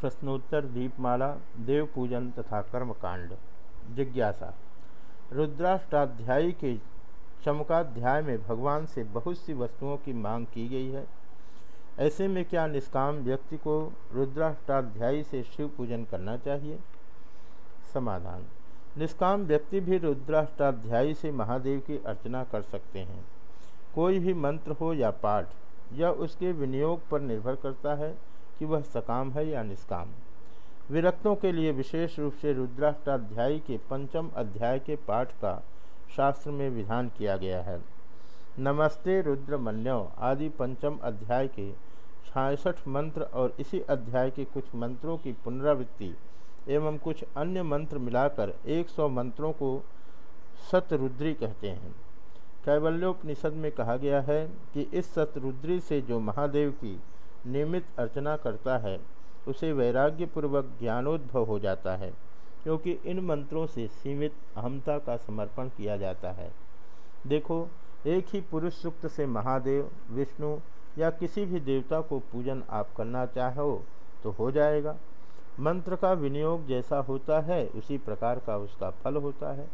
प्रश्नोत्तर, दीपमाला देव पूजन तथा कर्मकांड। जिज्ञासा। रुद्राष्टाध्यायी के चमकाध्याय में भगवान से बहुत सी वस्तुओं की मांग की गई है। ऐसे में क्या निष्काम व्यक्ति को रुद्राष्टाध्यायी से शिव पूजन करना चाहिए? समाधान। निष्काम व्यक्ति भी रुद्राष्टाध्यायी से महादेव की अर्चना कर सकते हैं। कोई भी मंत्र हो या पाठ, यह उसके विनियोग पर निर्भर करता है। कि वह सकाम है या निष्काम। विरक्तों के लिए विशेष रूप से रुद्राष्टाध्यायी के पंचम अध्याय के पाठ का शास्त्र में विधान किया गया है। नमस्ते रुद्रमन्यो आदि पंचम अध्याय के छियासठ मंत्र और इसी अध्याय के कुछ मंत्रों की पुनरावृत्ति एवं कुछ अन्य मंत्र मिलाकर 100 मंत्रों को सतरुद्री कहते हैं। कैवल्योपनिषद में कहा गया है कि इस सतरुद्री से जो महादेव की नियमित अर्चना करता है, उसे वैराग्यपूर्वक ज्ञानोद्भव हो जाता है, क्योंकि इन मंत्रों से सीमित अहमता का समर्पण किया जाता है। देखो, एक ही पुरुष सूक्त से महादेव, विष्णु या किसी भी देवता को पूजन आप करना चाहो तो हो जाएगा। मंत्र का विनियोग जैसा होता है, उसी प्रकार का उसका फल होता है।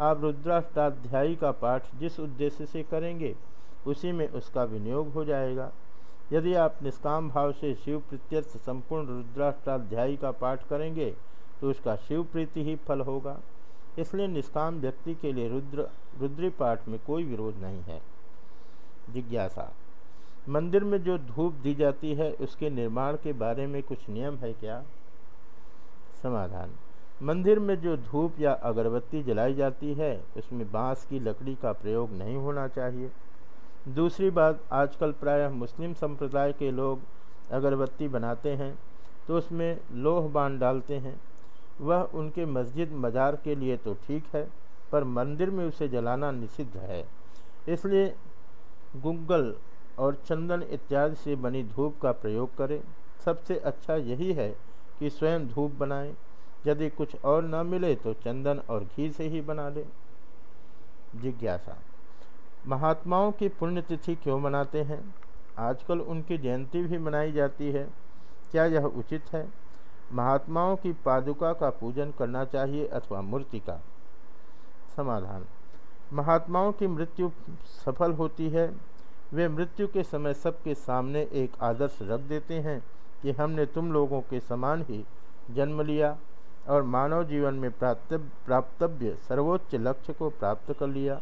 आप रुद्राष्टाध्यायी का पाठ जिस उद्देश्य से करेंगे, उसी में उसका विनियोग हो जाएगा। यदि आप निष्काम भाव से शिव प्रत्यर्थ संपूर्ण रुद्राष्टाध्यायी का पाठ करेंगे तो उसका शिव प्रीति ही फल होगा। इसलिए निष्काम व्यक्ति के लिए रुद्र, रुद्री पाठ में कोई विरोध नहीं है। जिज्ञासा। मंदिर में जो धूप दी जाती है, उसके निर्माण के बारे में कुछ नियम है क्या? समाधान। मंदिर में जो धूप या अगरबत्ती जलाई जाती है, उसमें बाँस की लकड़ी का प्रयोग नहीं होना चाहिए। दूसरी बात, आजकल प्रायः मुस्लिम संप्रदाय के लोग अगरबत्ती बनाते हैं तो उसमें लोह बाँध डालते हैं। वह उनके मस्जिद मज़ार के लिए तो ठीक है, पर मंदिर में उसे जलाना निषिद्ध है। इसलिए गुग्गल और चंदन इत्यादि से बनी धूप का प्रयोग करें। सबसे अच्छा यही है कि स्वयं धूप बनाएँ। यदि कुछ और न मिले तो चंदन और घी से ही बना लें। जिज्ञासा। महात्माओं की पुण्यतिथि क्यों मनाते हैं? आजकल उनकी जयंती भी मनाई जाती है। क्या यह उचित है? महात्माओं की पादुका का पूजन करना चाहिए अथवा मूर्ति का? समाधान। महात्माओं की मृत्यु सफल होती है। वे मृत्यु के समय सबके सामने एक आदर्श रख देते हैं कि हमने तुम लोगों के समान ही जन्म लिया और मानव जीवन में प्राप्त प्राप्तव्य सर्वोच्च लक्ष्य को प्राप्त कर लिया।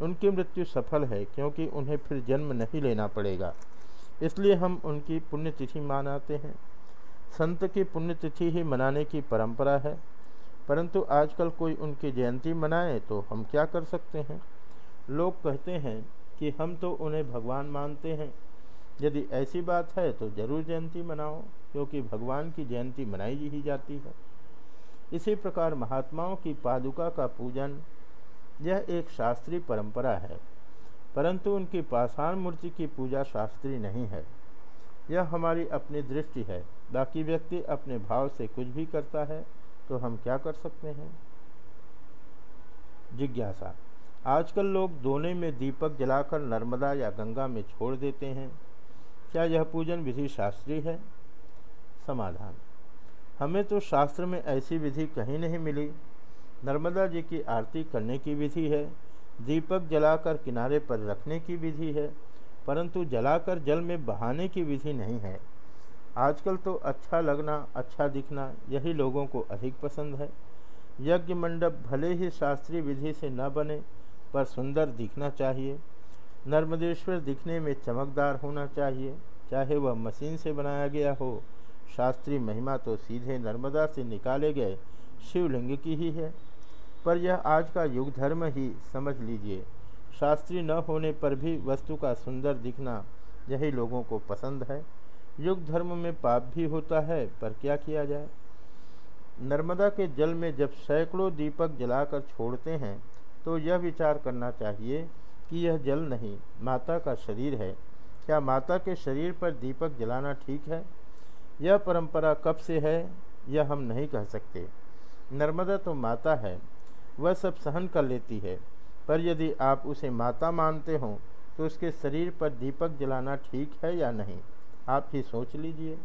उनकी मृत्यु सफल है, क्योंकि उन्हें फिर जन्म नहीं लेना पड़ेगा। इसलिए हम उनकी पुण्यतिथि मनाते हैं। संत की पुण्यतिथि ही मनाने की परंपरा है। परंतु आजकल कोई उनकी जयंती मनाए तो हम क्या कर सकते हैं? लोग कहते हैं कि हम तो उन्हें भगवान मानते हैं। यदि ऐसी बात है तो ज़रूर जयंती मनाओ, क्योंकि भगवान की जयंती मनाई ही जाती है। इसी प्रकार महात्माओं की पादुका का पूजन यह एक शास्त्रीय परंपरा है, परंतु उनकी पाषाण मूर्ति की पूजा शास्त्रीय नहीं है। यह हमारी अपनी दृष्टि है, बाकी व्यक्ति अपने भाव से कुछ भी करता है तो हम क्या कर सकते हैं? जिज्ञासा। आजकल लोग दोने में दीपक जलाकर नर्मदा या गंगा में छोड़ देते हैं। क्या यह पूजन विधि शास्त्रीय है? समाधान। हमें तो शास्त्र में ऐसी विधि कहीं नहीं मिली। नर्मदा जी की आरती करने की विधि है, दीपक जलाकर किनारे पर रखने की विधि है, परंतु जलाकर जल में बहाने की विधि नहीं है। आजकल तो अच्छा लगना अच्छा दिखना, यही लोगों को अधिक पसंद है। यज्ञ मंडप भले ही शास्त्रीय विधि से न बने, पर सुंदर दिखना चाहिए। नर्मदेश्वर दिखने में चमकदार होना चाहिए, चाहे वह मशीन से बनाया गया हो। शास्त्रीय महिमा तो सीधे नर्मदा से निकाले गए शिवलिंग की ही है। पर यह आज का युग धर्म ही, समझ लीजिए। शास्त्री न होने पर भी वस्तु का सुंदर दिखना यही लोगों को पसंद है। युग धर्म में पाप भी होता है, पर क्या किया जाए? नर्मदा के जल में जब सैकड़ों दीपक जलाकर छोड़ते हैं तो यह विचार करना चाहिए कि यह जल नहीं, माता का शरीर है। क्या माता के शरीर पर दीपक जलाना ठीक है? यह परंपरा कब से है, यह हम नहीं कह सकते। नर्मदा तो माता है वह सब सहन कर लेती है। पर यदि आप उसे माता मानते हो तो उसके शरीर पर दीपक जलाना ठीक है या नहीं? आप ही सोच लीजिए।